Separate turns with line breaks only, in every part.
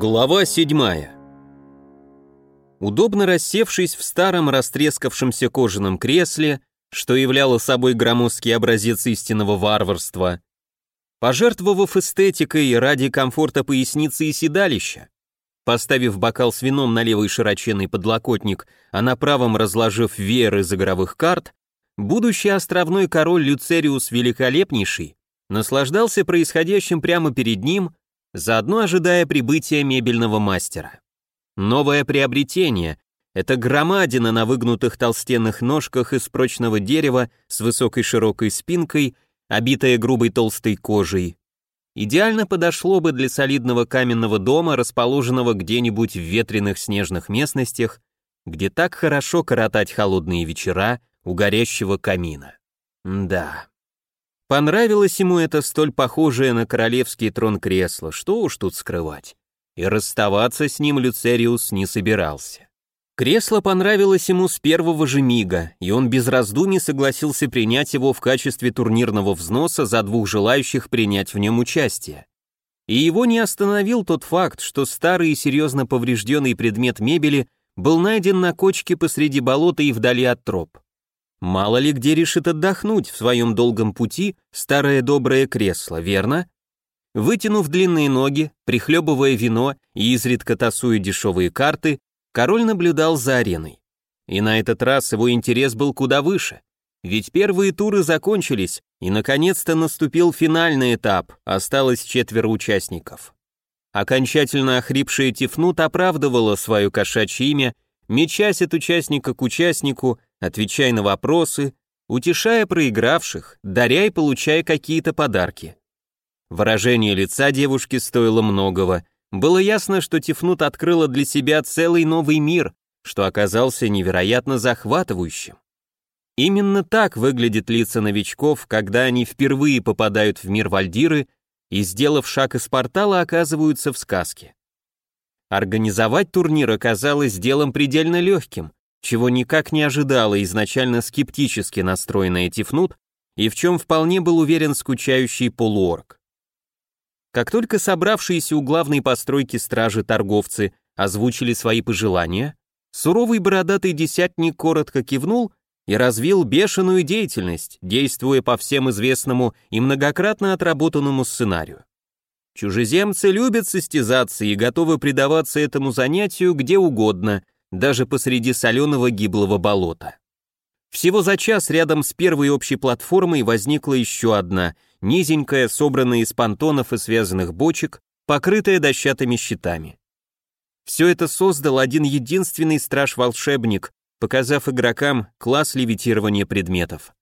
Глава 7. Удобно рассевшись в старом растрескавшемся кожаном кресле, что являло собой громоздкий образец истинного варварства, пожертвовав эстетикой ради комфорта поясницы и седалища, поставив бокал с вином на левый широченный подлокотник, а на правом разложив веер из игровых карт, будущий островной король Люцериус Великолепнейший наслаждался происходящим прямо перед ним заодно ожидая прибытия мебельного мастера. Новое приобретение — это громадина на выгнутых толстенных ножках из прочного дерева с высокой широкой спинкой, обитая грубой толстой кожей. Идеально подошло бы для солидного каменного дома, расположенного где-нибудь в ветреных снежных местностях, где так хорошо коротать холодные вечера у горящего камина. Да. Понравилось ему это столь похожее на королевский трон кресло, что уж тут скрывать. И расставаться с ним Люцериус не собирался. Кресло понравилось ему с первого же мига, и он без раздумий согласился принять его в качестве турнирного взноса за двух желающих принять в нем участие. И его не остановил тот факт, что старый и серьезно поврежденный предмет мебели был найден на кочке посреди болота и вдали от троп. Мало ли где решит отдохнуть в своем долгом пути старое доброе кресло, верно? Вытянув длинные ноги, прихлебывая вино и изредка тасуя дешевые карты, король наблюдал за ареной. И на этот раз его интерес был куда выше. Ведь первые туры закончились, и наконец-то наступил финальный этап, осталось четверо участников. Окончательно охрипшая Тифнут оправдывала свое кошачье имя, мечась от участника к участнику, отвечая на вопросы, утешая проигравших, даря и получая какие-то подарки. Выражение лица девушки стоило многого. Было ясно, что Тифнут открыла для себя целый новый мир, что оказался невероятно захватывающим. Именно так выглядят лица новичков, когда они впервые попадают в мир Вальдиры и, сделав шаг из портала, оказываются в сказке. Организовать турнир оказалось делом предельно легким, чего никак не ожидала изначально скептически настроенная Тифнут и в чем вполне был уверен скучающий полуорг. Как только собравшиеся у главной постройки стражи торговцы озвучили свои пожелания, суровый бородатый десятник коротко кивнул и развил бешеную деятельность, действуя по всем известному и многократно отработанному сценарию. Чужеземцы любят состязаться и готовы предаваться этому занятию где угодно – даже посреди соленого гиблого болота. Всего за час рядом с первой общей платформой возникла еще одна, низенькая, собранная из понтонов и связанных бочек, покрытая дощатыми щитами. Все это создал один единственный страж-волшебник, показав игрокам класс левитирования предметов.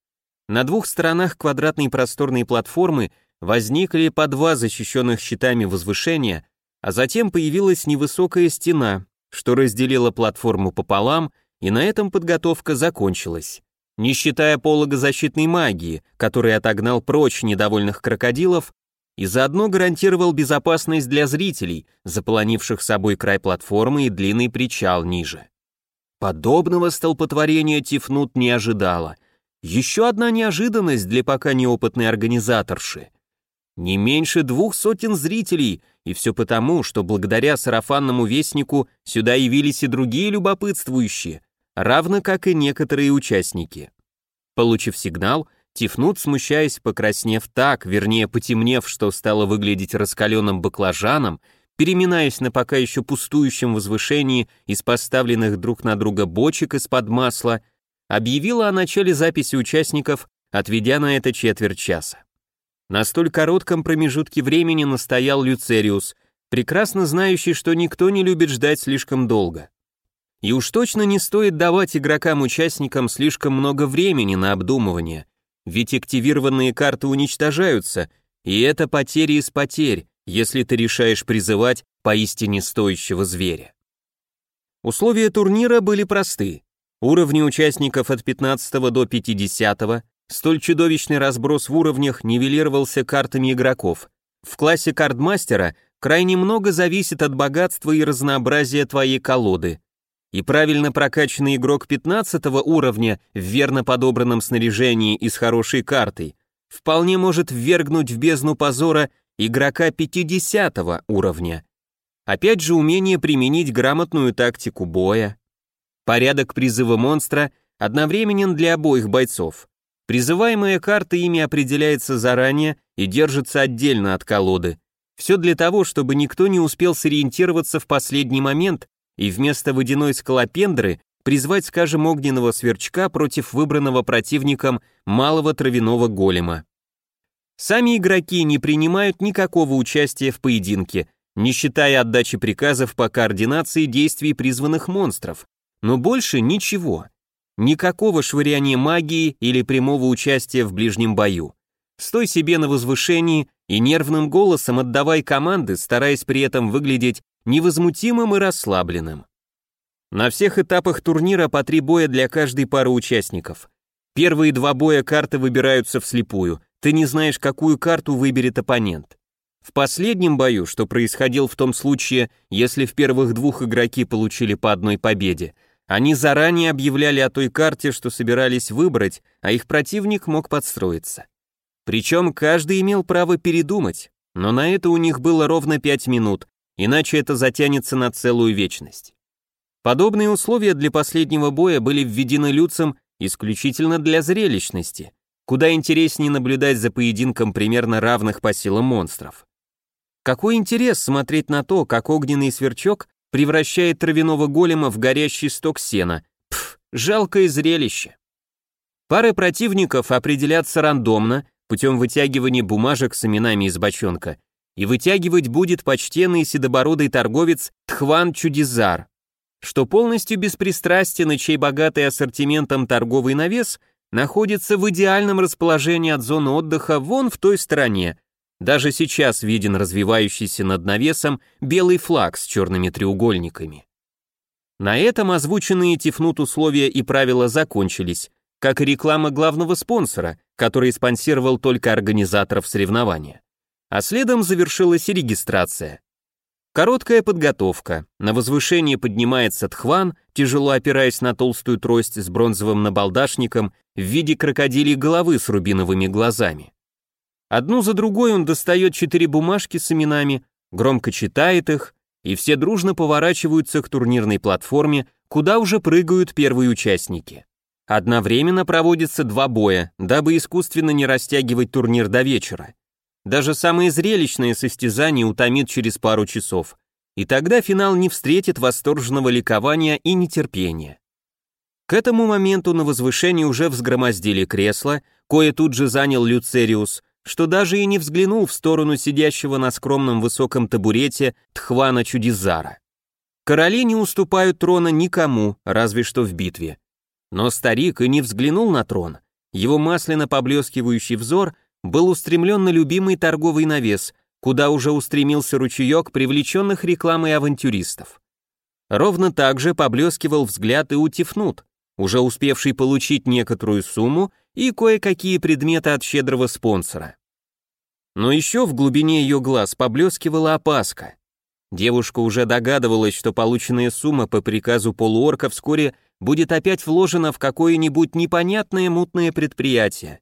На двух сторонах квадратной просторной платформы возникли по два защищенных щитами возвышения, а затем появилась невысокая стена, что разделило платформу пополам, и на этом подготовка закончилась. Не считая пологозащитной магии, который отогнал прочь недовольных крокодилов и заодно гарантировал безопасность для зрителей, заполонивших собой край платформы и длинный причал ниже. Подобного столпотворения Тифнут не ожидала. Еще одна неожиданность для пока неопытной организаторши. Не меньше двух сотен зрителей, и все потому, что благодаря сарафанному вестнику сюда явились и другие любопытствующие, равно как и некоторые участники. Получив сигнал, Тифнут, смущаясь, покраснев так, вернее потемнев, что стало выглядеть раскаленным баклажаном, переминаясь на пока еще пустующем возвышении из поставленных друг на друга бочек из-под масла, объявила о начале записи участников, отведя на это четверть часа. На столь коротком промежутке времени настоял Люцериус, прекрасно знающий, что никто не любит ждать слишком долго. И уж точно не стоит давать игрокам-участникам слишком много времени на обдумывание, ведь активированные карты уничтожаются, и это потери из потерь, если ты решаешь призывать поистине стоящего зверя. Условия турнира были просты. Уровни участников от 15 до 50, Столь чудовищный разброс в уровнях нивелировался картами игроков. В классе кардмастера крайне много зависит от богатства и разнообразия твоей колоды. И правильно прокачанный игрок 15 уровня в верно подобранном снаряжении и с хорошей картой вполне может ввергнуть в бездну позора игрока 50 уровня. опять же умение применить грамотную тактику боя. Порядок призыва монстра одновременен для обоих бойцов. Призываемая карта ими определяется заранее и держится отдельно от колоды. Все для того, чтобы никто не успел сориентироваться в последний момент и вместо водяной скалопендры призвать, скажем, огненного сверчка против выбранного противником малого травяного голема. Сами игроки не принимают никакого участия в поединке, не считая отдачи приказов по координации действий призванных монстров, но больше ничего. Никакого швыряния магии или прямого участия в ближнем бою. Стой себе на возвышении и нервным голосом отдавай команды, стараясь при этом выглядеть невозмутимым и расслабленным. На всех этапах турнира по три боя для каждой пары участников. Первые два боя карты выбираются вслепую, ты не знаешь, какую карту выберет оппонент. В последнем бою, что происходил в том случае, если в первых двух игроки получили по одной победе, они заранее объявляли о той карте, что собирались выбрать, а их противник мог подстроиться. Причем каждый имел право передумать, но на это у них было ровно 5 минут, иначе это затянется на целую вечность. Подобные условия для последнего боя были введены Люцем исключительно для зрелищности, куда интереснее наблюдать за поединком примерно равных по силам монстров. Какой интерес смотреть на то, как огненный сверчок превращает травяного голема в горящий сток сена. Пф, жалкое зрелище. Пары противников определятся рандомно, путем вытягивания бумажек с именами из бочонка, и вытягивать будет почтенный седобородый торговец Тхван Чудизар, что полностью беспристрастен и чей богатый ассортиментом торговый навес находится в идеальном расположении от зоны отдыха вон в той стороне, даже сейчас виден развивающийся над навесом белый флаг с черными треугольниками. На этом озвученные Тифнут условия и правила закончились, как и реклама главного спонсора, который спонсировал только организаторов соревнования. А следом завершилась регистрация. Короткая подготовка. На возвышение поднимается Тхван, тяжело опираясь на толстую трость с бронзовым набалдашником в виде крокодилей головы с рубиновыми глазами. Одну за другой он достает четыре бумажки с именами, громко читает их, и все дружно поворачиваются к турнирной платформе, куда уже прыгают первые участники. Одновременно проводятся два боя, дабы искусственно не растягивать турнир до вечера. Даже самые зрелищные состязания утомит через пару часов, и тогда финал не встретит восторженного ликования и нетерпения. К этому моменту на возвышении уже взгромоздили кресло, кое тут же занял Люцериус, что даже и не взглянул в сторону сидящего на скромном высоком табурете Тхвана Чудизара. Короли не уступают трона никому, разве что в битве. Но старик и не взглянул на трон. Его масляно поблескивающий взор был устремлен на любимый торговый навес, куда уже устремился ручеек привлеченных рекламой авантюристов. Ровно так же поблескивал взгляд и у Тифнут, уже успевший получить некоторую сумму и кое-какие предметы от щедрого спонсора. Но еще в глубине ее глаз поблескивала опаска. Девушка уже догадывалась, что полученная сумма по приказу полуорка вскоре будет опять вложена в какое-нибудь непонятное мутное предприятие.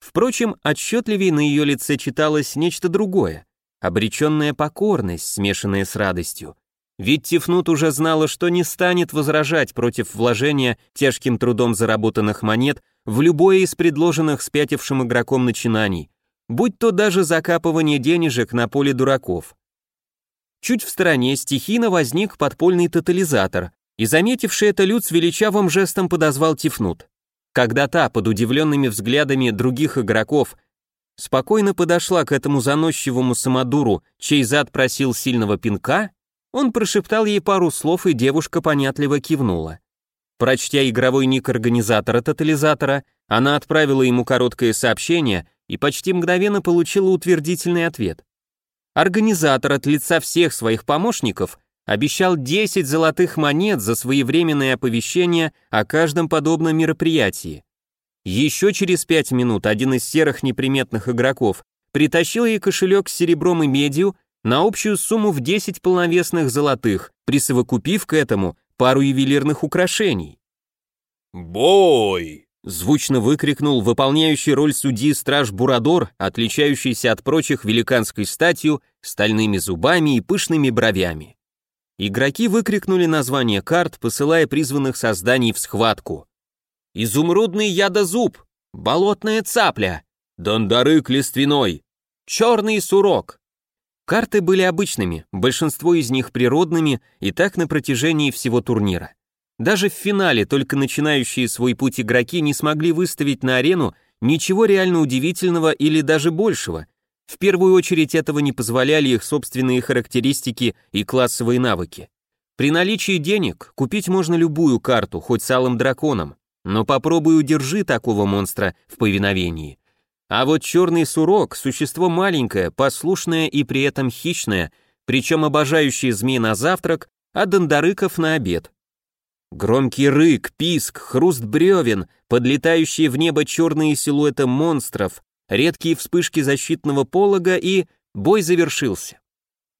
Впрочем, отчетливее на ее лице читалось нечто другое, обреченная покорность, смешанная с радостью. Ведь Тифнут уже знала, что не станет возражать против вложения тяжким трудом заработанных монет в любое из предложенных спятившим игроком начинаний, будь то даже закапывание денежек на поле дураков. Чуть в стороне стихийно возник подпольный тотализатор, и заметивший это Люд с величавым жестом подозвал Тифнут. Когда та, под удивленными взглядами других игроков, спокойно подошла к этому заносчивому самодуру, чей зад просил сильного пинка, он прошептал ей пару слов, и девушка понятливо кивнула. Прочтя игровой ник организатора тотализатора, она отправила ему короткое сообщение и почти мгновенно получила утвердительный ответ. Организатор от лица всех своих помощников обещал 10 золотых монет за своевременное оповещение о каждом подобном мероприятии. Еще через 5 минут один из серых неприметных игроков притащил ей кошелек с серебром и медью на общую сумму в 10 полновесных золотых, присовокупив к этому пару ювелирных украшений.
«Бой!»
Звучно выкрикнул выполняющий роль судьи страж Бурадор, отличающийся от прочих великанской статью, стальными зубами и пышными бровями. Игроки выкрикнули название карт, посылая призванных созданий в схватку. «Изумрудный ядозуб», «Болотная цапля», «Дондарык лиственной», «Черный сурок». Карты были обычными, большинство из них природными, и так на протяжении всего турнира. Даже в финале только начинающие свой путь игроки не смогли выставить на арену ничего реально удивительного или даже большего. В первую очередь этого не позволяли их собственные характеристики и классовые навыки. При наличии денег купить можно любую карту, хоть с алым драконом, но попробуй удержи такого монстра в повиновении. А вот черный сурок – существо маленькое, послушное и при этом хищное, причем обожающее змей на завтрак, а дондарыков на обед. Громкий рык, писк, хруст бревен, подлетающие в небо черные силуэты монстров, редкие вспышки защитного полога и... бой завершился.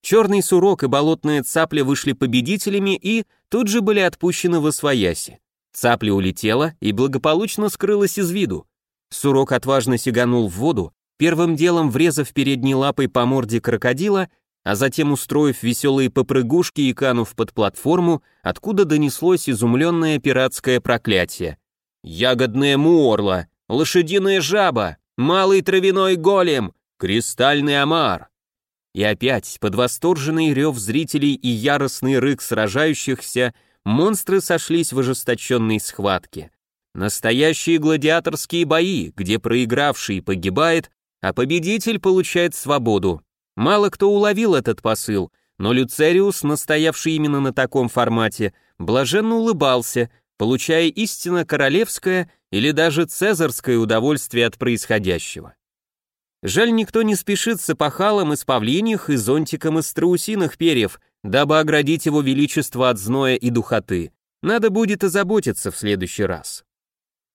Черный сурок и болотная цапля вышли победителями и тут же были отпущены в освояси. Цапля улетела и благополучно скрылась из виду. Сурок отважно сиганул в воду, первым делом врезав передней лапой по морде крокодила, а затем устроив веселые попрыгушки и канув под платформу, откуда донеслось изумленное пиратское проклятие. «Ягодная муорла! Лошадиная жаба! Малый травяной голем! Кристальный омар!» И опять, под восторженный рев зрителей и яростный рык сражающихся, монстры сошлись в ожесточенной схватке. Настоящие гладиаторские бои, где проигравший погибает, а победитель получает свободу. Мало кто уловил этот посыл, но Люцериус, настоявший именно на таком формате, блаженно улыбался, получая истинно королевское или даже цезарское удовольствие от происходящего. Жаль, никто не спешит с опахалом из павлиньих и зонтиком из страусиных перьев, дабы оградить его величество от зноя и духоты. Надо будет озаботиться в следующий раз.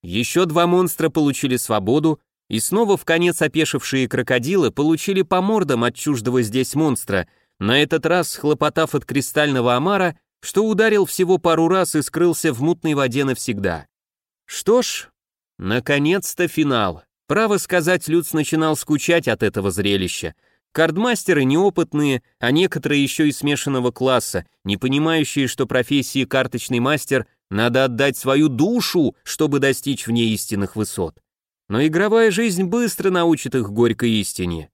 Еще два монстра получили свободу, и снова в конец опешившие крокодилы получили по мордам от чуждого здесь монстра, на этот раз схлопотав от кристального омара, что ударил всего пару раз и скрылся в мутной воде навсегда. Что ж, наконец-то финал. Право сказать, Люц начинал скучать от этого зрелища. Кардмастеры неопытные, а некоторые еще и смешанного класса, не понимающие, что профессии карточный мастер надо отдать свою душу, чтобы достичь в ней истинных высот но игровая жизнь быстро научит их горькой истине.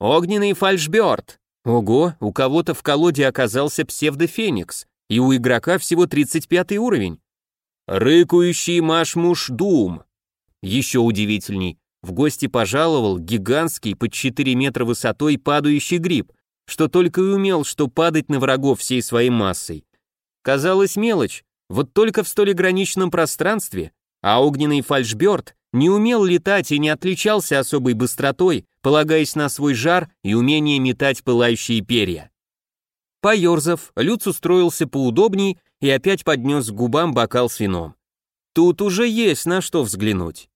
Огненный фальшберт. Ого, у кого-то в колоде оказался псевдофеникс, и у игрока всего 35 уровень. Рыкающий Машмуш Дум. Еще удивительней, в гости пожаловал гигантский под 4 метра высотой падающий гриб, что только и умел, что падать на врагов всей своей массой. Казалось мелочь, вот только в столь ограниченном пространстве, а огненный фальшберт не умел летать и не отличался особой быстротой, полагаясь на свой жар и умение метать пылающие перья. Поерзав, Люц устроился поудобней и опять поднес к губам бокал с вином. Тут уже есть на что взглянуть.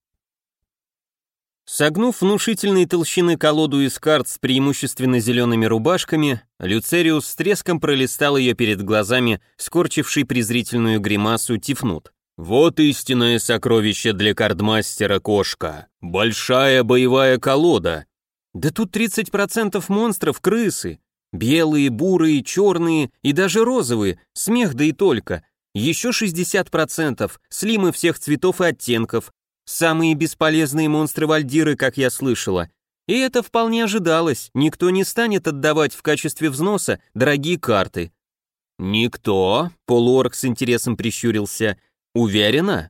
Согнув внушительной толщины колоду из карт с преимущественно зелеными рубашками, Люцериус с треском пролистал ее перед глазами, скорчивший презрительную гримасу Тифнут. Вот истинное сокровище для кардмастера кошка. Большая боевая колода. Да тут 30% монстров крысы. Белые, бурые, черные и даже розовые. Смех да и только. Еще 60% слимы всех цветов и оттенков. Самые бесполезные монстры-вальдиры, как я слышала. И это вполне ожидалось. Никто не станет отдавать в качестве взноса дорогие карты. «Никто?» — полуорг с интересом прищурился — «Уверена?»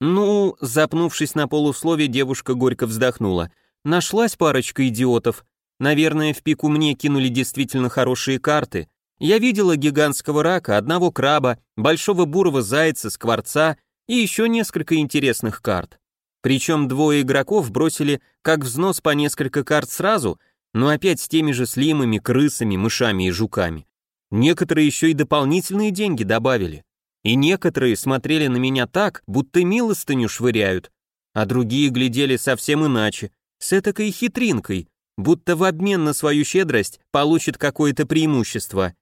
«Ну...» — запнувшись на полуслове, девушка горько вздохнула. «Нашлась парочка идиотов. Наверное, в пику мне кинули действительно хорошие карты. Я видела гигантского рака, одного краба, большого бурого зайца, скворца и еще несколько интересных карт. Причем двое игроков бросили как взнос по несколько карт сразу, но опять с теми же слимами, крысами, мышами и жуками. Некоторые еще и дополнительные деньги добавили. И некоторые смотрели на меня так, будто милостыню швыряют, а другие глядели совсем иначе, с этакой хитринкой, будто в обмен на свою щедрость получат какое-то преимущество.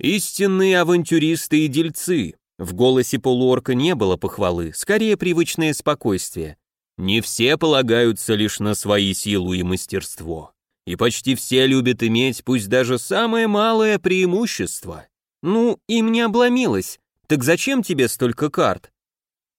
Истинные авантюристы и дельцы, В голосе полуорка не было похвалы, скорее привычное спокойствие. Не все полагаются лишь на свои силу и мастерство. И почти все любят иметь, пусть даже самое малое преимущество. Ну, им не обломилось. Так зачем тебе столько карт?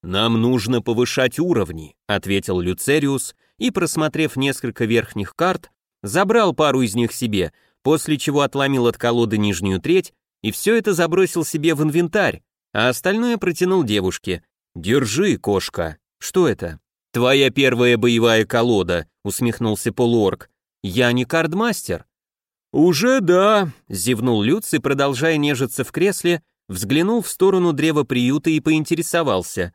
Нам нужно повышать уровни, ответил Люцериус и, просмотрев несколько верхних карт, забрал пару из них себе, после чего отломил от колоды нижнюю треть и все это забросил себе в инвентарь, а остальное протянул девушке. «Держи, кошка». «Что это?» «Твоя первая боевая колода», — усмехнулся полуорг. «Я не кардмастер». «Уже да», — зевнул Люц и, продолжая нежиться в кресле, взглянул в сторону древа приюта и поинтересовался.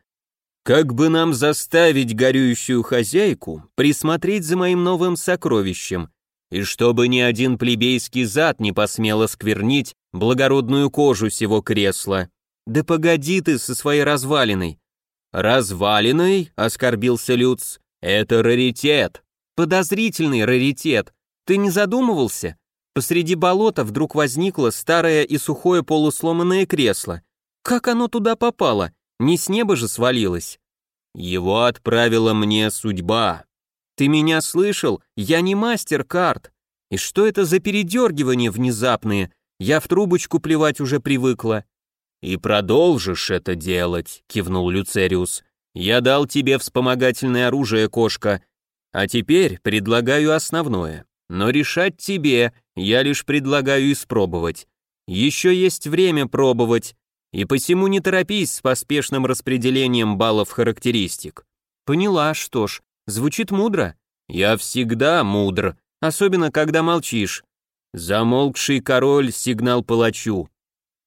«Как бы нам заставить горюющую хозяйку присмотреть за моим новым сокровищем, и чтобы ни один плебейский зад не посмел осквернить благородную кожу сего кресла?» «Да погоди ты со своей развалиной!» «Развалиной?» — оскорбился Люц. «Это раритет!» «Подозрительный раритет! Ты не задумывался? Посреди болота вдруг возникло старое и сухое полусломанное кресло. Как оно туда попало? Не с неба же свалилось?» «Его отправила мне судьба». «Ты меня слышал? Я не мастер карт. И что это за передергивания внезапные? Я в трубочку плевать уже привыкла. «И продолжишь это делать», — кивнул Люцериус. «Я дал тебе вспомогательное оружие, кошка, а теперь предлагаю основное. Но решать тебе, я лишь предлагаю испробовать. Еще есть время пробовать, и посему не торопись с поспешным распределением баллов характеристик». «Поняла, что ж, звучит мудро». «Я всегда мудр, особенно когда молчишь». Замолкший король сигнал палачу.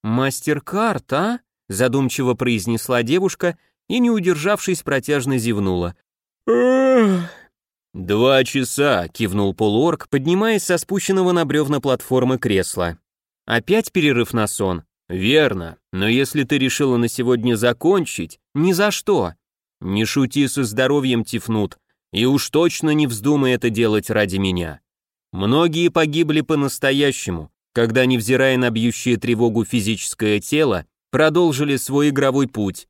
«Мастер-карт, а?» — задумчиво произнесла девушка и, не удержавшись, протяжно зевнула. «Два часа», — кивнул полуорг, поднимаясь со спущенного на бревна платформы кресла. «Опять перерыв на сон?» «Верно, но если ты решила на сегодня закончить, ни за что. Не шути со здоровьем, Тифнут, и уж точно не вздумай это делать ради меня. Многие погибли по-настоящему, когда, невзирая на бьющее тревогу физическое тело, продолжили свой игровой путь.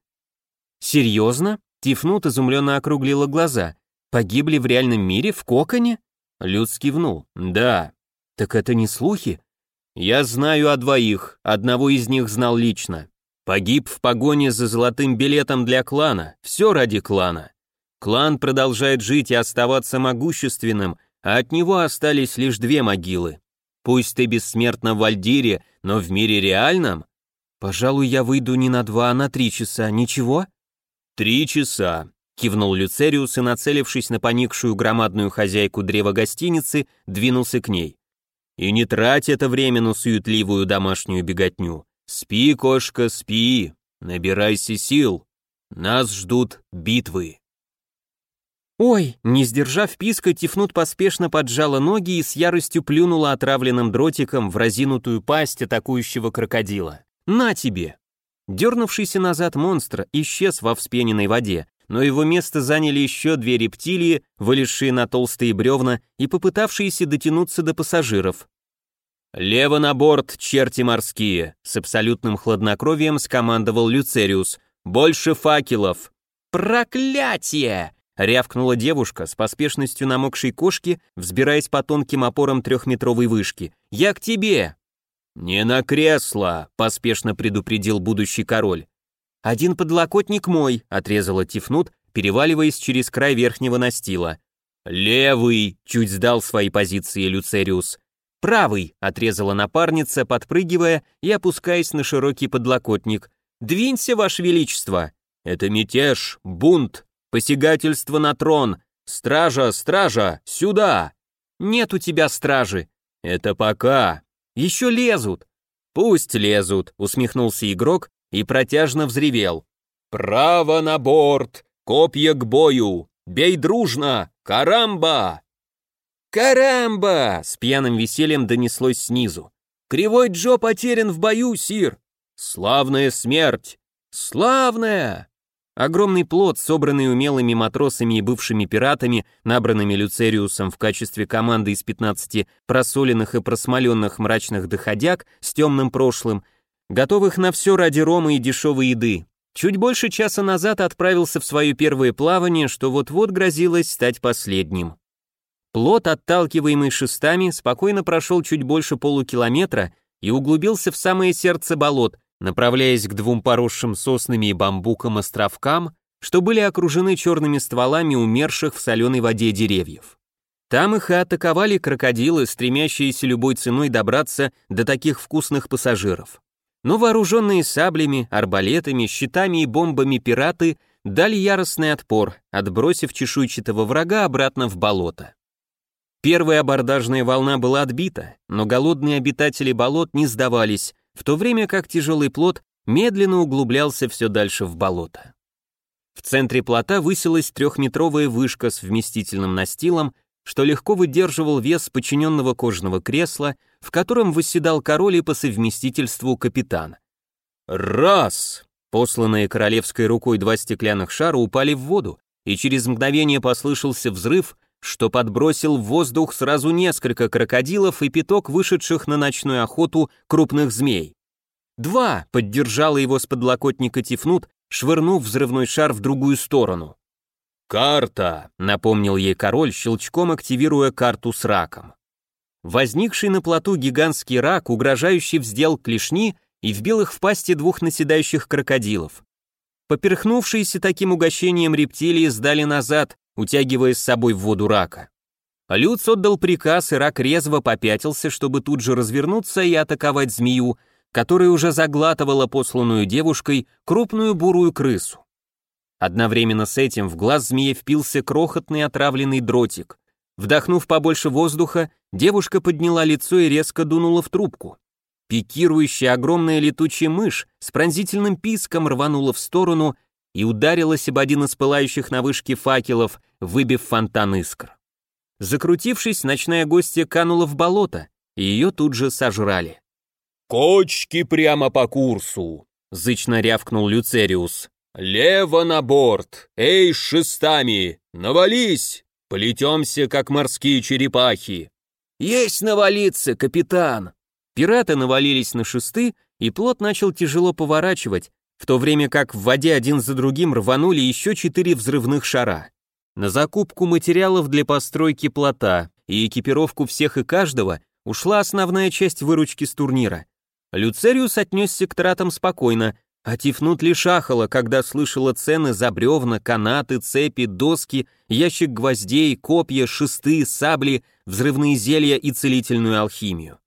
«Серьезно?» — Тифнут изумленно округлила глаза. «Погибли в реальном мире, в коконе?» Люд скивнул. «Да». «Так это не слухи?» «Я знаю о двоих, одного из них знал лично. Погиб в погоне за золотым билетом для клана, все ради клана. Клан продолжает жить и оставаться могущественным, а от него остались лишь две могилы. Пусть ты бессмертна в Альдире, но в мире реальном? Пожалуй, я выйду не на два, а на три часа, ничего? Три часа, кивнул Люцериус и, нацелившись на поникшую громадную хозяйку древа гостиницы, двинулся к ней. И не трать это время на суетливую домашнюю беготню. Спи, кошка, спи, набирайся сил. Нас ждут битвы. «Ой!» Не сдержав писка, Тифнут поспешно поджала ноги и с яростью плюнула отравленным дротиком в разинутую пасть атакующего крокодила. «На тебе!» Дернувшийся назад монстр исчез во вспененной воде, но его место заняли еще две рептилии, вылезшие на толстые бревна и попытавшиеся дотянуться до пассажиров. «Лево на борт, черти морские!» С абсолютным хладнокровием скомандовал Люцериус. «Больше факелов!» «Проклятие!» Рявкнула девушка с поспешностью намокшей кошки, взбираясь по тонким опорам трехметровой вышки. «Я к тебе!» «Не на кресло!» — поспешно предупредил будущий король. «Один подлокотник мой», — отрезала Тифнут, переваливаясь через край верхнего настила. «Левый!» — чуть сдал свои позиции Люцериус. «Правый!» — отрезала напарница, подпрыгивая и опускаясь на широкий подлокотник. «Двинься, Ваше Величество!» «Это мятеж, бунт!» Посягательство на трон! Стража, стража, сюда! Нет у тебя стражи. Это пока. Еще лезут. Пусть лезут, усмехнулся игрок и протяжно взревел. Право на борт! Копья к бою! Бей дружно! Карамба! «Карамба!» — с пьяным весельем донеслось снизу. «Кривой Джо потерян в бою, сир!» «Славная смерть!» «Славная!» Огромный плод, собранный умелыми матросами и бывшими пиратами, набранными Люцериусом в качестве команды из 15 просоленных и просмоленных мрачных доходяг с темным прошлым, готовых на все ради рома и дешевой еды. Чуть больше часа назад отправился в свое первое плавание, что вот-вот грозилось стать последним. Плот, отталкиваемый шестами, спокойно прошел чуть больше полукилометра и углубился в самое сердце болот, направляясь к двум поросшим соснами и бамбуком островкам, что были окружены черными стволами умерших в соленой воде деревьев. Там их и атаковали крокодилы, стремящиеся любой ценой добраться до таких вкусных пассажиров. Но вооруженные саблями, арбалетами, щитами и бомбами пираты дали яростный отпор, отбросив чешуйчатого врага обратно в болото. Первая абордажная волна была отбита, но голодные обитатели болот не сдавались, в то время как тяжелый плот медленно углублялся все дальше в болото. В центре плота высилась трехметровая вышка с вместительным настилом, что легко выдерживал вес подчиненного кожаного кресла, в котором восседал король и по совместительству капитан. «Раз!» Посланные королевской рукой два стеклянных шара упали в воду, и через мгновение послышался взрыв, что подбросил в воздух сразу несколько крокодилов и пяток вышедших на ночную охоту крупных змей. «Два!» — поддержала его с подлокотника Тифнут, швырнув взрывной шар в другую сторону. «Карта!» — напомнил ей король, щелчком активируя карту с раком. Возникший на плоту гигантский рак, угрожающий вздел клешни и вбил их в пасти двух наседающих крокодилов. Поперхнувшиеся таким угощением рептилии сдали назад, утягивая с собой в воду рака. Люц отдал приказ, и рак резво попятился, чтобы тут же развернуться и атаковать змею, которая уже заглатывала посланную девушкой крупную бурую крысу. Одновременно с этим в глаз змеи впился крохотный отравленный дротик. Вдохнув побольше воздуха, девушка подняла лицо и резко дунула в трубку. Пикирующая огромная летучая мышь с пронзительным писком рванула в сторону и ударилась об один из пылающих на вышке факелов, выбив фонтан искр. Закрутившись, ночная гостья канула в болото, и ее тут же сожрали. «Кочки прямо по курсу!» — зычно рявкнул Люцериус. «Лево на борт! Эй, с шестами! Навались! Полетемся, как морские черепахи!» «Есть навалиться, капитан!» Пираты навалились на шесты, и плот начал тяжело поворачивать, в то время как в воде один за другим рванули еще четыре взрывных шара. На закупку материалов для постройки плота и экипировку всех и каждого ушла основная часть выручки с турнира. Люцериус отнесся к тратам спокойно, а Тифнут лишь ахала, когда слышала цены за бревна, канаты, цепи, доски, ящик гвоздей, копья, шесты, сабли, взрывные зелья и целительную алхимию.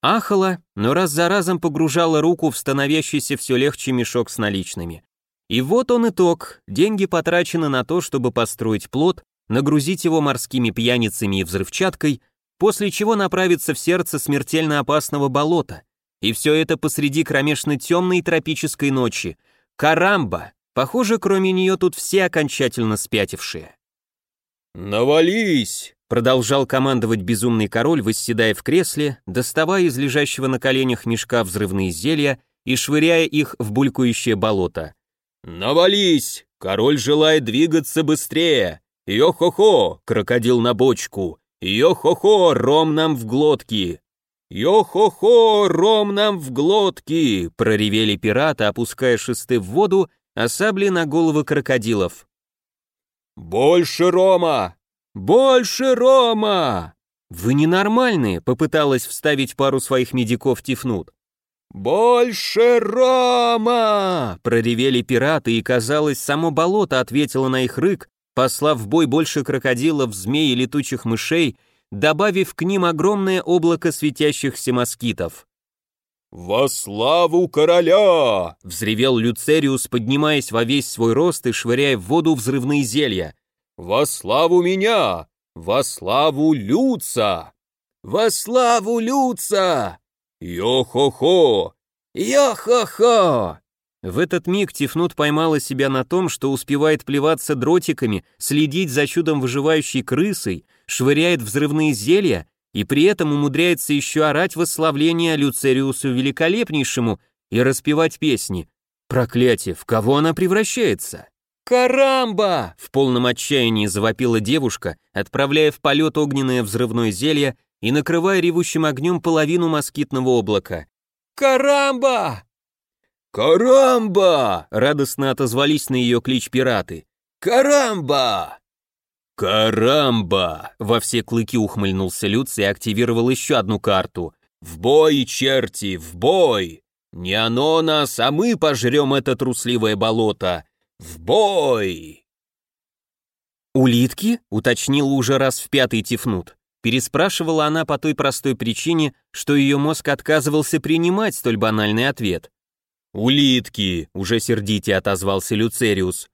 Ахала, но раз за разом погружала руку в становящийся все легче мешок с наличными. И вот он итог. Деньги потрачены на то, чтобы построить плод, нагрузить его морскими пьяницами и взрывчаткой, после чего направиться в сердце смертельно опасного болота, и все это посреди кромешно темной тропической ночи. Карамба! Похоже, кроме нее тут все окончательно спятившие. «Навались!» — продолжал командовать безумный король, восседая в кресле, доставая из лежащего на коленях мешка взрывные зелья и швыряя их в булькающее болото. «Навались! Король желает двигаться быстрее! Йо-хо-хо, крокодил на бочку! Йо-хо-хо, ром нам в глотки! «Йо-хо-хо, ром нам в глотки!» — проревели пираты, опуская шесты в воду, а сабли на головы крокодилов. «Больше рома! Больше рома!» «Вы ненормальные!» — попыталась вставить пару своих медиков Тифнут. «Больше рома!» — проревели пираты, и, казалось, само болото ответило на их рык, послав в бой больше крокодилов, змей и летучих мышей, добавив к ним огромное облако светящихся москитов. «Во славу короля!» — взревел Люцериус, поднимаясь во весь свой рост и швыряя в воду взрывные зелья. «Во славу меня! Во славу Люца! Во славу Люца! Йо-хо-хо! Йо-хо-хо!» В этот миг Тифнут поймала себя на том, что успевает плеваться дротиками, следить за чудом выживающей крысой, швыряет взрывные зелья и при этом умудряется еще орать восславление Люцериусу Великолепнейшему и распевать песни. Проклятие, в кого она превращается? «Карамба!» — в полном отчаянии завопила девушка, отправляя в полет огненное взрывное зелье и накрывая ревущим огнем половину москитного облака. «Карамба! «Карамба!» — радостно отозвались на ее клич пираты. «Карамба!» «Карамба!» — во все клыки ухмыльнулся Люц и активировал еще одну карту. «В бой, черти, в бой! Не оно нас, а мы пожрем это трусливое болото! В бой!»
«Улитки?» — уточнила уже раз в пятый Тифнут. Переспрашивала она по той простой причине, что ее мозг отказывался принимать столь банальный ответ.
«Улитки!» — уже сердите отозвался Люцериус.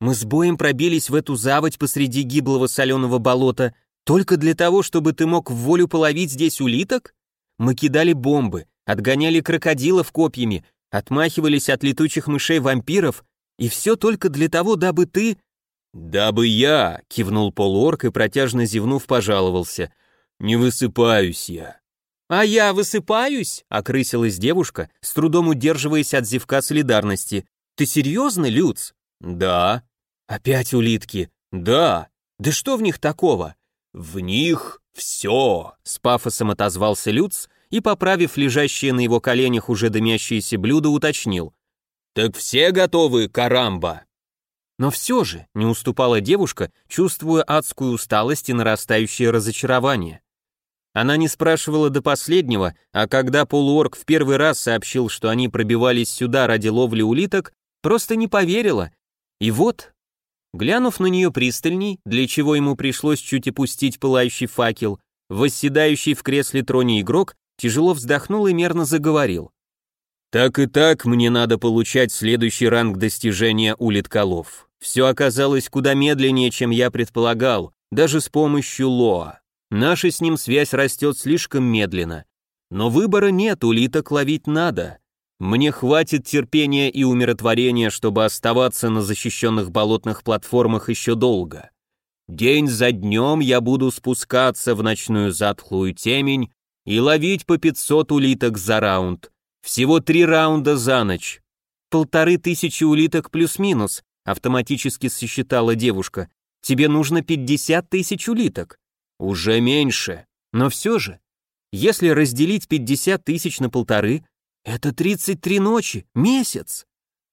«Мы с боем пробились в эту заводь посреди гиблого соленого болота только для того, чтобы ты мог в волю половить здесь улиток? Мы кидали бомбы, отгоняли крокодилов копьями, отмахивались от летучих мышей-вампиров, и все только для того, дабы ты...»
«Дабы я!» — кивнул полуорк и протяжно зевнув пожаловался. «Не высыпаюсь я».
«А я высыпаюсь?» — окрысилась девушка, с трудом удерживаясь от зевка солидарности. «Ты серьезно, Люц?»
«Да».
«Опять улитки?»
«Да».
«Да что в них такого?»
«В них все», —
с пафосом отозвался Люц и, поправив лежащее на его коленях уже дымящееся блюдо, уточнил.
«Так все готовы, Карамба?»
Но все же не уступала девушка, чувствуя адскую усталость и нарастающее разочарование. Она не спрашивала до последнего, а когда полуорг в первый раз сообщил, что они пробивались сюда ради ловли улиток, просто не поверила. И вот, глянув на нее пристальней, для чего ему пришлось чуть опустить пылающий факел, восседающий в кресле троне игрок тяжело вздохнул и мерно заговорил.
Так и так мне надо получать следующий ранг достижения у литколов. Все оказалось куда медленнее, чем я предполагал, даже с помощью Лоа. Наша с ним связь растет слишком медленно. Но выбора нет, улиток ловить надо. Мне хватит терпения и умиротворения, чтобы оставаться на защищенных болотных платформах еще долго. День за днем я буду спускаться в ночную затхлую темень и ловить по 500 улиток за раунд, всего три раунда за ночь.
Полторы тысячи улиток плюс-минус, автоматически сосчитала девушка. Тебе нужно 50 тысяч улиток.
Уже меньше.
Но все же, если разделить 50 тысяч на полторы, это 33 ночи, месяц.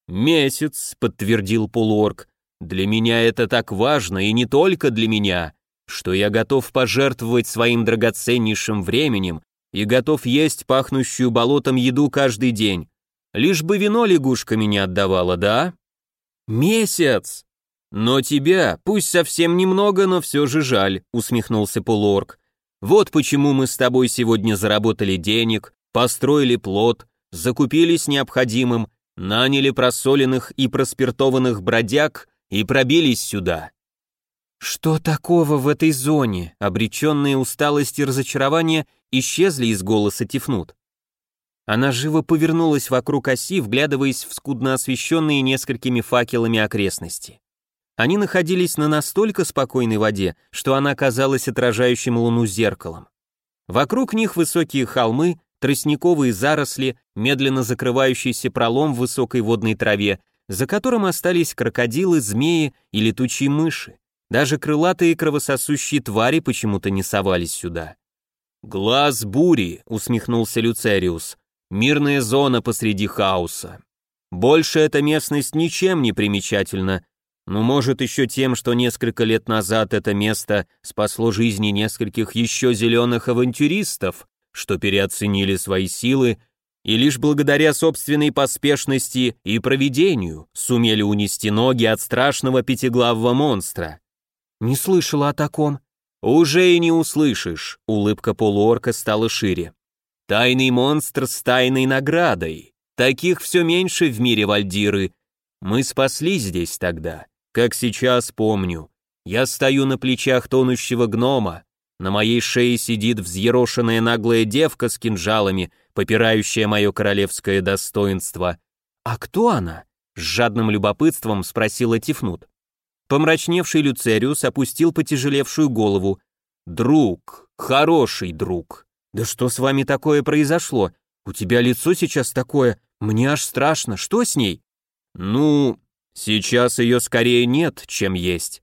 Месяц, подтвердил полуорг. Для меня это так важно, и не только для меня, что я готов пожертвовать своим драгоценнейшим временем и готов есть пахнущую болотом еду каждый день. Лишь бы вино лягушка меня отдавала, да? Месяц! Но тебя, пусть совсем немного, но все же жаль, усмехнулся полуорг. Вот почему мы с тобой сегодня заработали денег, построили плод, закупились необходимым, наняли просоленных и проспиртованных бродяг и пробились сюда.
Что такого в этой зоне? Обреченные усталость и разочарование исчезли из голоса Тифнут. Она живо повернулась вокруг оси, вглядываясь в скудно освещенные несколькими факелами окрестности. Они находились на настолько спокойной воде, что она казалась отражающим луну зеркалом. Вокруг них высокие холмы, тростниковые заросли, медленно закрывающийся пролом в высокой водной траве, за которым остались крокодилы, змеи и летучие мыши. Даже крылатые кровососущие твари почему-то не совались сюда.
«Глаз бури», — усмехнулся Люцериус. «Мирная зона посреди хаоса. Больше эта местность ничем не примечательна, но может еще тем, что несколько лет назад это место спасло жизни нескольких еще зеленых авантюристов, что переоценили свои силы и лишь благодаря собственной поспешности и проведению сумели унести ноги от страшного пятиглавого монстра.
«Не слышала о таком».
«Уже и не услышишь», — улыбка полуорка стала шире. «Тайный монстр с тайной наградой. Таких все меньше в мире Вальдиры. Мы спасли здесь тогда, как сейчас помню. Я стою на плечах тонущего гнома, на моей шее сидит взъерошенная наглая девка с кинжалами, попирающая мое королевское достоинство.
«А кто она?» — с жадным любопытством спросила Тифнут. Помрачневший Люцериус опустил потяжелевшую голову.
«Друг, хороший друг».
«Да что с вами такое произошло? У тебя лицо сейчас такое, мне аж страшно, что с ней?»
«Ну, сейчас ее скорее нет, чем есть».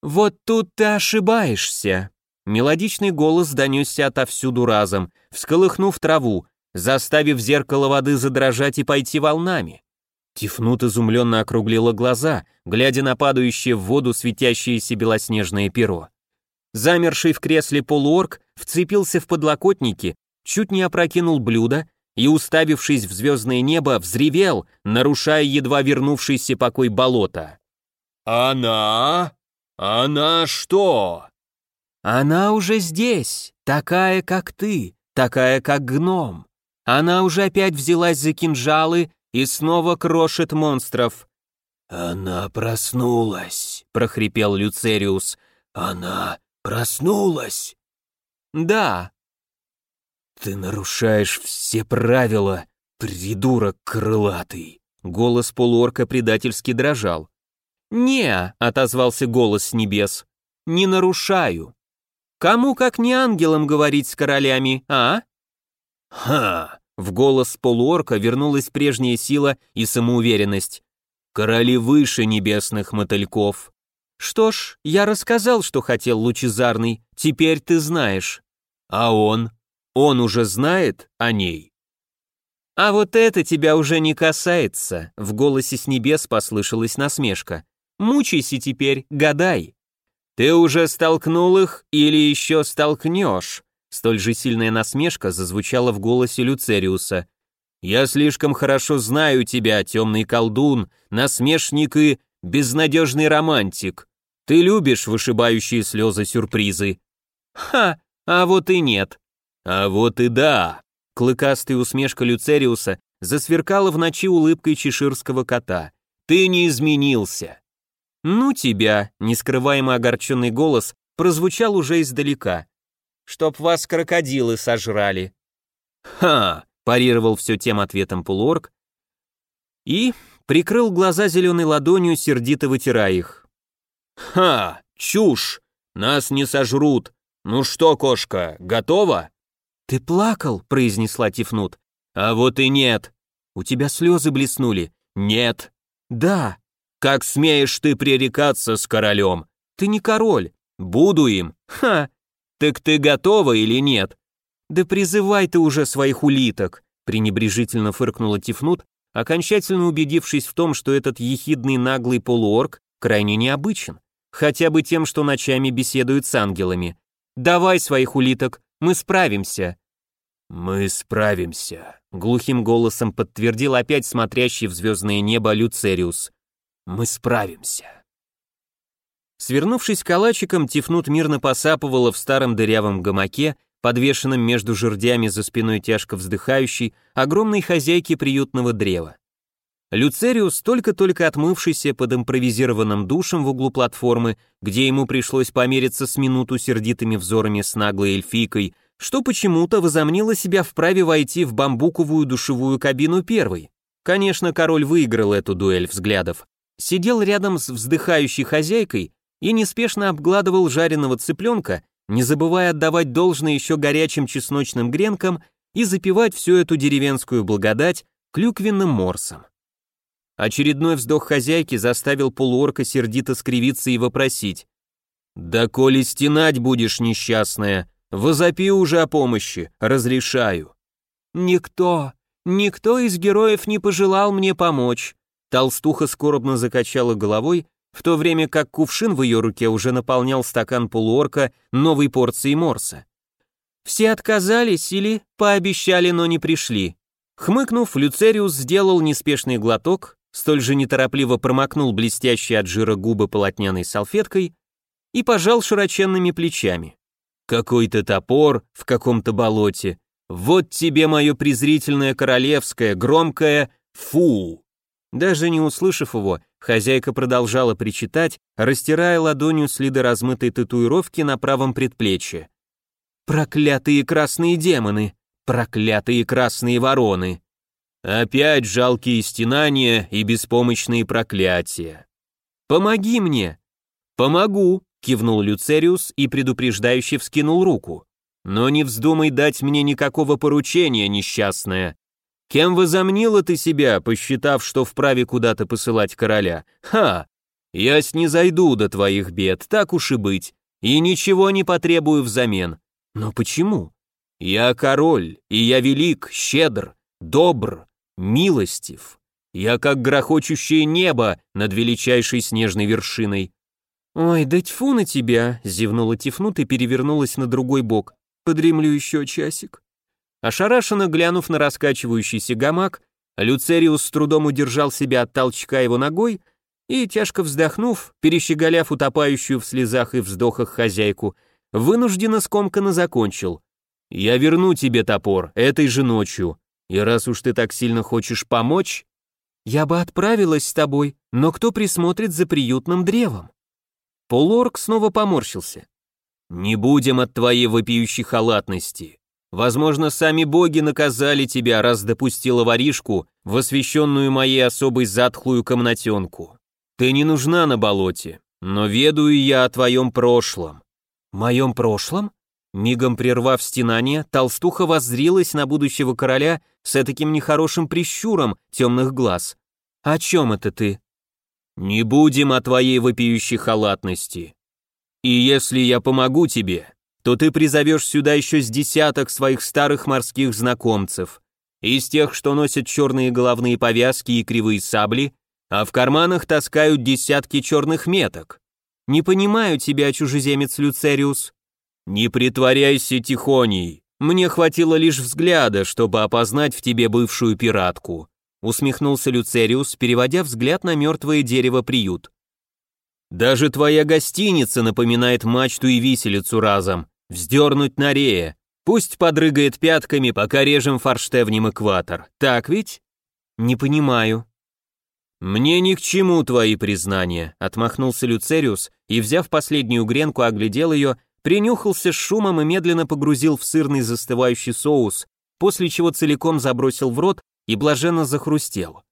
«Вот тут ты ошибаешься». Мелодичный голос донесся отовсюду разом, всколыхнув траву. заставив зеркало воды задрожать и пойти волнами. Тифнут изумленно округлила глаза, глядя на падающее в воду светящееся белоснежное перо. Замерший в кресле полуорг вцепился в подлокотники, чуть не опрокинул блюдо и, уставившись в звездное небо, взревел, нарушая едва вернувшийся покой болота.
«Она? Она что?»
«Она уже здесь, такая, как ты, такая, как гном. Она уже опять взялась за кинжалы и снова крошит монстров».
«Она проснулась», — прохрипел Люцериус. «Она проснулась».
«Да».
«Ты нарушаешь все правила, придурок крылатый».
Голос полуорка предательски дрожал. «Не», — отозвался голос с небес, — «не нарушаю. Кому, как не ангелам, говорить с королями, а?»
«Ха!»
В голос полуорка вернулась прежняя сила и самоуверенность. «Короли выше небесных мотыльков». «Что ж, я рассказал, что хотел лучезарный, теперь ты знаешь». «А он? Он уже знает о ней?» «А вот это тебя уже не касается», — в голосе с небес послышалась насмешка. «Мучайся теперь, гадай». «Ты уже столкнул их или еще столкнешь?» Столь же сильная насмешка зазвучала в голосе Люцериуса. «Я слишком хорошо знаю тебя, темный колдун, насмешник и безнадежный романтик. Ты любишь вышибающие слезы сюрпризы». «Ха, а вот и нет». «А вот и да». Клыкастая усмешка Люцериуса засверкала в ночи улыбкой чеширского кота. «Ты не изменился». «Ну тебя», — нескрываемо огорченный голос прозвучал уже издалека чтоб вас крокодилы сожрали». «Ха!» – парировал все тем ответом полуорг и прикрыл глаза зеленой ладонью, сердито вытирая их. «Ха! Чушь! Нас не сожрут! Ну что, кошка, готова?» «Ты плакал?» – произнесла Тифнут. «А вот и нет. У тебя слезы блеснули». «Нет». «Да». «Как смеешь ты пререкаться с королем?» «Ты не король». «Буду им». «Ха! «Так ты готова или нет?» «Да призывай ты уже своих улиток», пренебрежительно фыркнула Тифнут, окончательно убедившись в том, что этот ехидный наглый полуорг крайне необычен, хотя бы тем, что ночами беседует с ангелами. «Давай своих улиток, мы справимся».
«Мы справимся», —
глухим голосом подтвердил опять смотрящий в звездное небо Люцериус.
«Мы справимся».
Свернувшись калачиком, Тифнут мирно посапывала в старом дырявом гамаке, подвешенном между жердями за спиной тяжко вздыхающей, огромной хозяйки приютного древа. Люцериус, только-только отмывшийся под импровизированным душем в углу платформы, где ему пришлось помериться с минуту сердитыми взорами с наглой эльфийкой, что почему-то возомнило себя вправе войти в бамбуковую душевую кабину первой. Конечно, король выиграл эту дуэль взглядов. Сидел рядом с вздыхающей хозяйкой и неспешно обгладывал жареного цыпленка, не забывая отдавать должное еще горячим чесночным гренкам и запивать всю эту деревенскую благодать клюквенным морсом. Очередной вздох хозяйки заставил полуорка сердито скривиться и вопросить. «Да коли стенать будешь, несчастная, возопи уже о помощи, разрешаю». «Никто, никто из героев не пожелал мне помочь», толстуха скорбно закачала головой в то время как кувшин в ее руке уже наполнял стакан полуорка новой порцией морса. Все отказались или пообещали, но не пришли. Хмыкнув, Люцериус сделал неспешный глоток, столь же неторопливо промокнул блестящие от жира губы полотняной салфеткой и пожал широченными плечами. «Какой-то топор в каком-то болоте. Вот тебе мое презрительное королевское, громкое «фу». Даже не услышав его, хозяйка продолжала причитать, растирая ладонью следы размытой татуировки на правом предплечье. «Проклятые красные демоны! Проклятые красные вороны!» Опять жалкие стенания и беспомощные проклятия. «Помоги мне!» «Помогу!» — кивнул Люцериус и предупреждающе вскинул руку. «Но не вздумай дать мне никакого поручения, несчастная. Кем возомнила ты себя, посчитав, что вправе куда-то посылать короля? Ха! Я снизойду до твоих бед, так уж и быть, и ничего не потребую взамен. Но почему?
Я король, и я велик, щедр, добр, милостив. Я как грохочущее небо над величайшей снежной вершиной.
«Ой, да тьфу на тебя!» — зевнула Тифнут и перевернулась на другой бок. «Подремлю еще часик». Ошарашенно глянув на раскачивающийся гамак, Люцериус с трудом удержал себя от толчка его ногой и, тяжко вздохнув, перещеголяв утопающую в слезах и вздохах хозяйку, вынужденно скомканно закончил. «Я верну тебе топор этой же ночью, и раз уж ты так сильно хочешь помочь...» «Я бы отправилась с тобой, но кто присмотрит за приютным древом?» Полуорг снова поморщился. «Не будем от твоей вопиющей халатности. Возможно, сами боги наказали тебя, раз допустила воришку в освященную моей особой затхлую комнатенку. Ты не нужна на болоте, но ведаю я о твоем прошлом». «Моем прошлом?» Мигом прервав стенание, толстуха воззрилась на будущего короля с таким нехорошим прищуром темных глаз. «О чем это ты?» «Не будем о твоей вопиющей халатности. И если я помогу тебе, то ты призовешь сюда еще с десяток своих старых морских знакомцев, из тех, что носят черные головные повязки и кривые сабли, а в карманах таскают десятки черных меток. Не понимаю тебя, чужеземец Люцериус. Не притворяйся тихоней. Мне хватило лишь взгляда, чтобы опознать в тебе бывшую пиратку усмехнулся Люцериус, переводя взгляд на мертвое дерево приют. Даже твоя гостиница напоминает мачту и виселицу разом. Вздернуть на рее. Пусть подрыгает пятками, пока режем форштевнем экватор. Так ведь? Не понимаю. Мне ни к чему твои признания, отмахнулся Люцериус и, взяв последнюю гренку, оглядел ее, принюхался с шумом и медленно погрузил в сырный застывающий соус, после чего целиком забросил в рот и блаженно захрустел.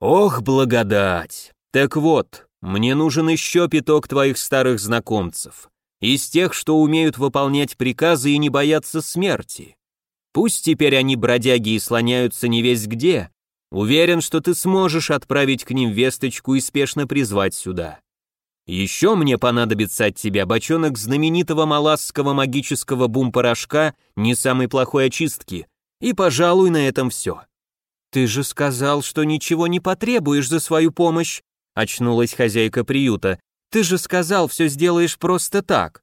«Ох, благодать! Так вот, мне нужен еще пяток твоих старых знакомцев, из тех, что умеют выполнять приказы и не боятся смерти. Пусть теперь они бродяги и слоняются не весь где, уверен, что ты сможешь отправить к ним весточку и спешно призвать сюда. Еще мне понадобится от тебя бочонок знаменитого маласского магического бум-порошка не самой плохой очистки, и, пожалуй, на этом все. «Ты же сказал, что ничего не потребуешь за свою помощь», очнулась хозяйка приюта. «Ты же сказал, все сделаешь просто так».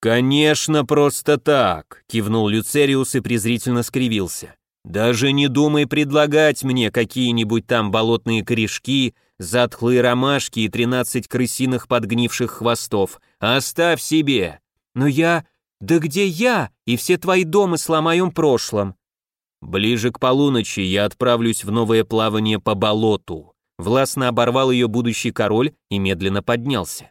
«Конечно, просто так», кивнул Люцериус и презрительно скривился. «Даже не думай предлагать мне какие-нибудь там болотные корешки, затхлые ромашки и тринадцать крысиных подгнивших хвостов. Оставь себе. Но я... Да где я и все твои домыслы о моем прошлом? Ближе к полуночи я отправлюсь в новое плавание по болоту. Властно оборвал ее будущий король и медленно поднялся.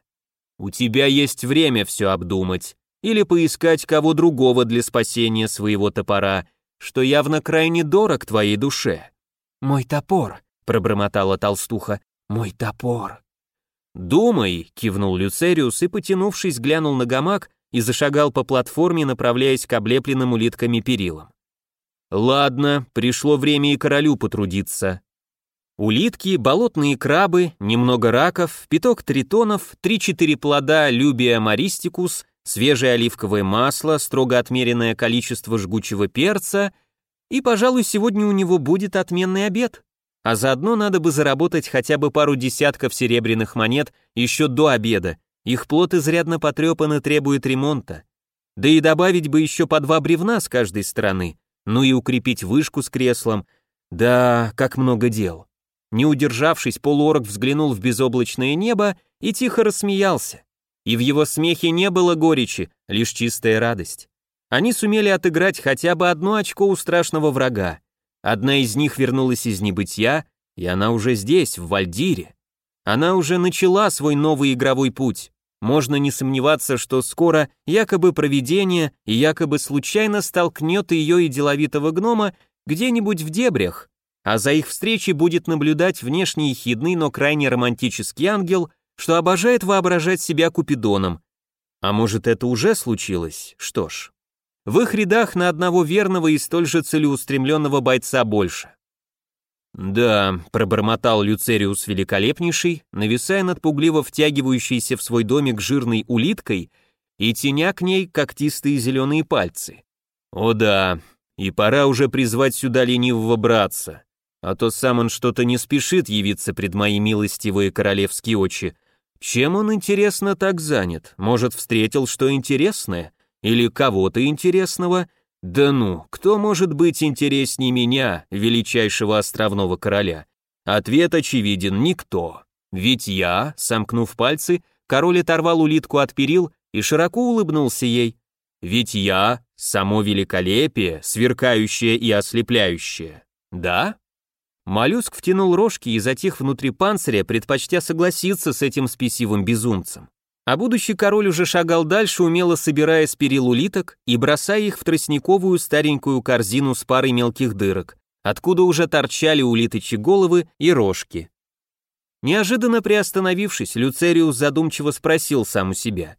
У тебя есть время все обдумать или поискать кого другого для спасения своего топора, что явно крайне дорог твоей душе. Мой топор, пробормотала толстуха. Мой топор. Думай, кивнул Люцериус и, потянувшись, глянул на гамак и зашагал по платформе, направляясь к облепленным улитками перилам. Ладно, пришло время и королю потрудиться. Улитки, болотные крабы, немного раков, пяток тритонов, три-четыре плода любия маристикус, свежее оливковое масло, строго отмеренное количество жгучего перца, и, пожалуй, сегодня у него будет отменный обед. А заодно надо бы заработать хотя бы пару десятков серебряных монет еще до обеда. Их плод изрядно потрепан и требует ремонта. Да и добавить бы еще по два бревна с каждой стороны ну и укрепить вышку с креслом. Да, как много дел. Не удержавшись, полуорг взглянул в безоблачное небо и тихо рассмеялся. И в его смехе не было горечи, лишь чистая радость. Они сумели отыграть хотя бы одно очко у страшного врага. Одна из них вернулась из небытия, и она уже здесь, в Вальдире. Она уже начала свой новый игровой путь. Можно не сомневаться, что скоро якобы провидение и якобы случайно столкнет ее и деловитого гнома где-нибудь в дебрях, а за их встречей будет наблюдать внешне ехидный, но крайне романтический ангел, что обожает воображать себя Купидоном. А может, это уже случилось? Что ж. В их рядах на одного верного и столь же целеустремленного бойца больше. «Да», — пробормотал Люцериус Великолепнейший, нависая над пугливо втягивающейся в свой домик жирной улиткой и теня к ней когтистые зеленые пальцы.
О да, и пора уже призвать сюда ленивого братца, а то сам он что-то не спешит явиться пред мои милостивые королевские очи. Чем он, интересно, так занят? Может, встретил что интересное? Или кого-то интересного? Да ну, кто может быть интереснее меня, величайшего островного короля? Ответ очевиден, никто. Ведь я, сомкнув пальцы, король оторвал улитку от перил и широко улыбнулся ей. Ведь я — само великолепие, сверкающее и ослепляющее. Да? Моллюск втянул рожки и затих внутри панциря, предпочтя согласиться с этим спесивым безумцем. А будущий король уже шагал дальше, умело собирая с перил улиток и бросая их в тростниковую старенькую корзину с парой мелких дырок, откуда уже торчали улиточьи головы и рожки. Неожиданно приостановившись, Люцериус задумчиво спросил сам у себя.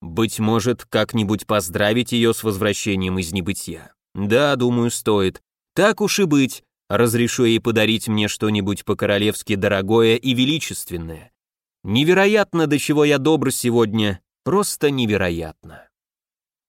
«Быть может, как-нибудь поздравить ее с возвращением из небытия?» «Да, думаю, стоит. Так уж и быть. Разрешу ей подарить мне что-нибудь по-королевски дорогое и величественное. Невероятно, до чего я добр сегодня, просто невероятно».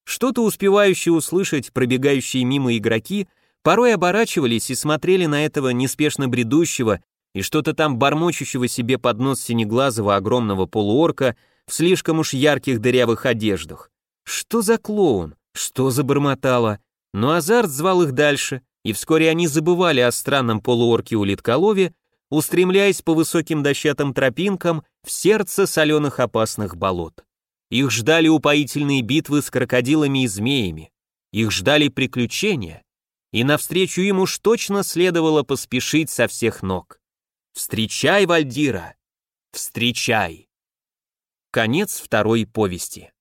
Что-то успевающие услышать пробегающие мимо игроки порой оборачивались и смотрели на этого неспешно бредущего и что-то там бормочущего себе под нос синеглазого огромного полуорка в слишком уж ярких дырявых одеждах. Что за клоун? Что за бормотало? Но азарт звал их дальше, и вскоре они забывали о странном полуорке-улитколове, устремляясь по высоким дощатым тропинкам в сердце соленых опасных болот. Их ждали упоительные битвы с крокодилами и змеями. Их ждали приключения, и навстречу им уж точно следовало поспешить со всех ног. Встречай, Вальдира! Встречай! Конец второй повести.